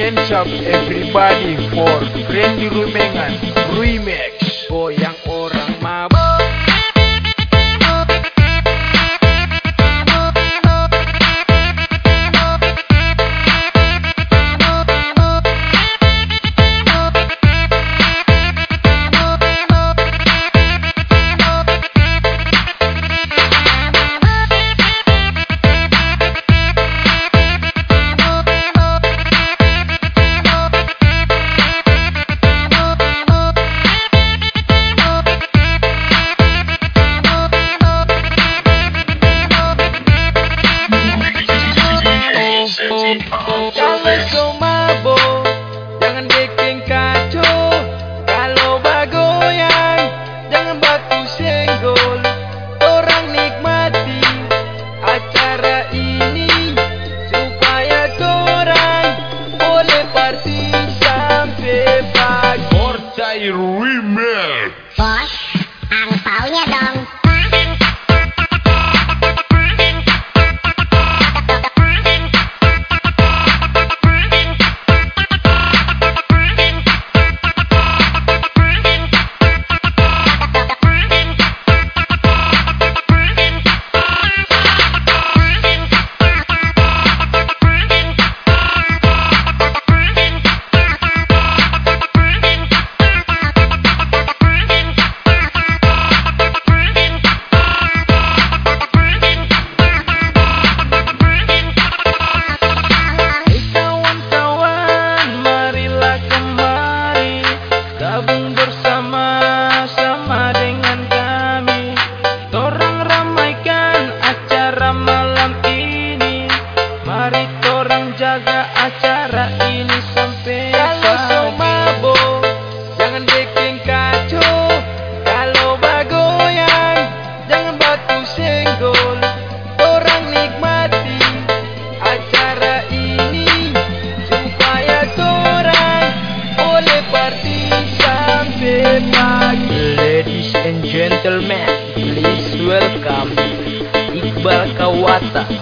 hands up everybody for friendly rooming and Remix Boyang Orang Y'all let's go, my. gentlemen, please welcome Iqbal Kawata.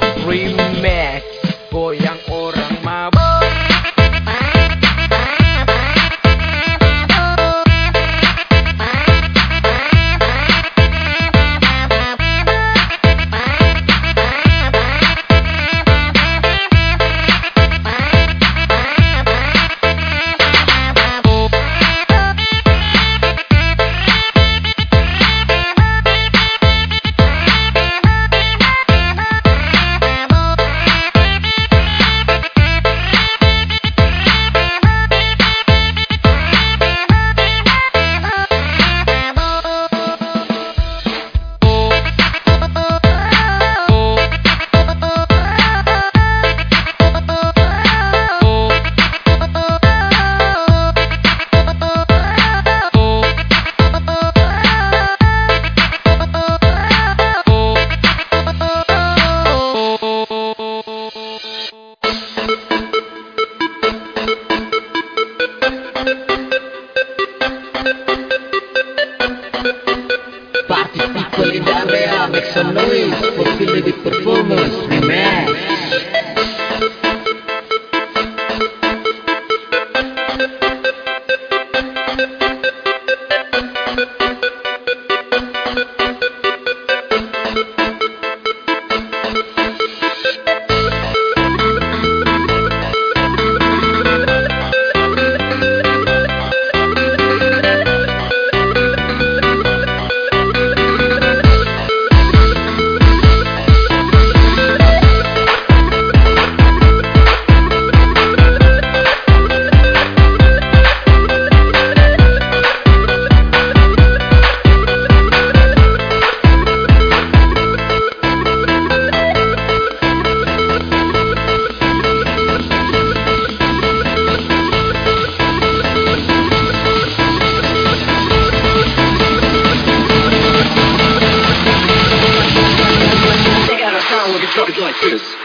is.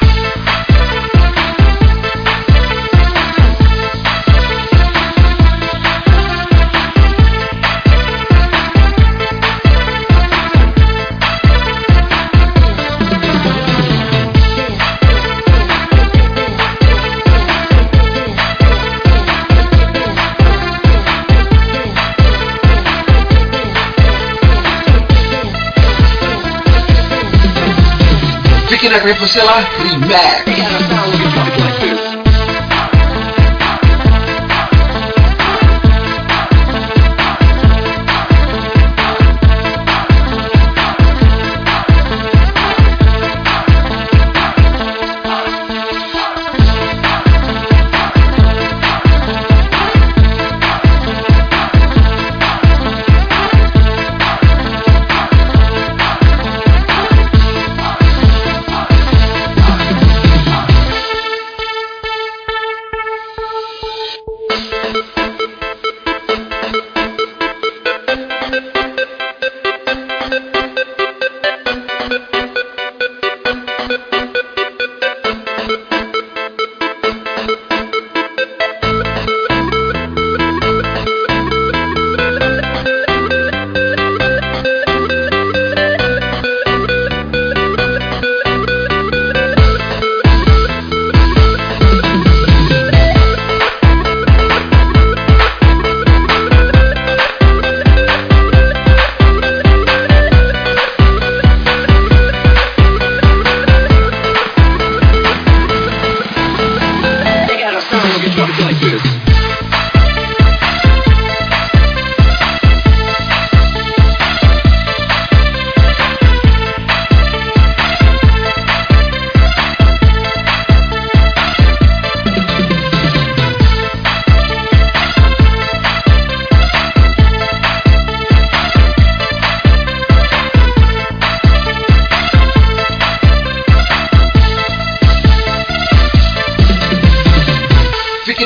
Será que vai funcionar? Primeiro.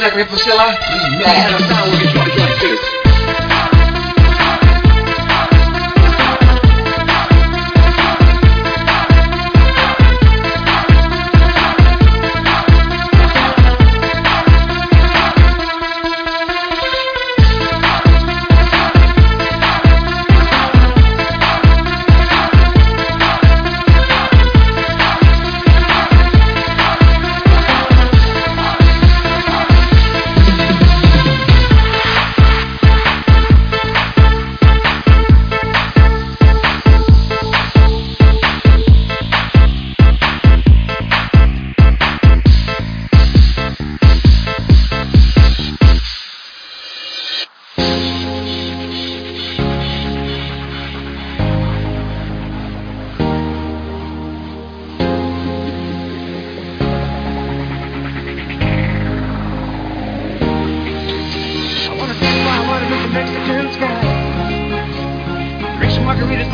like me, Priscilla? Amen.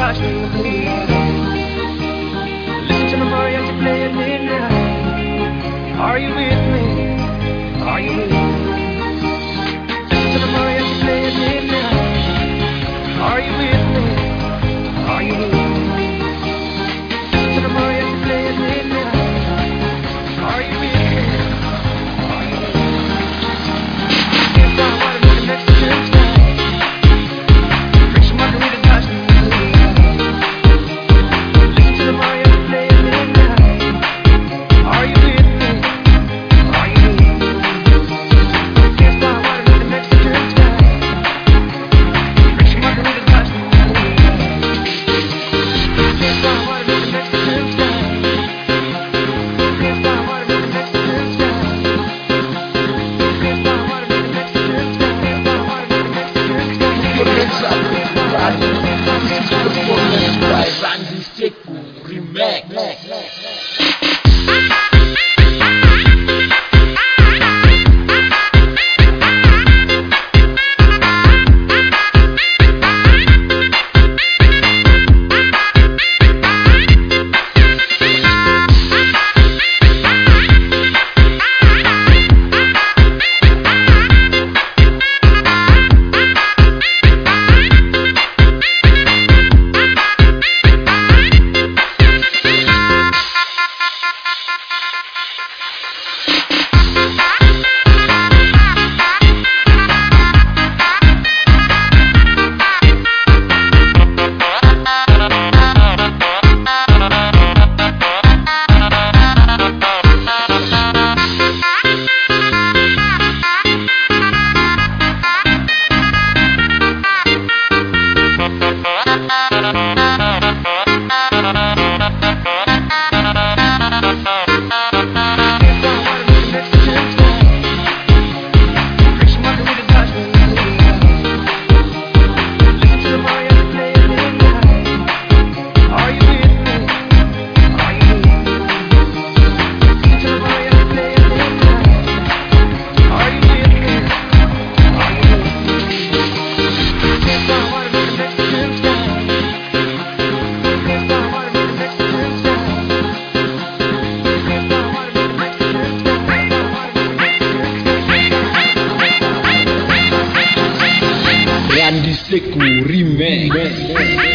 touch me. Q Remake.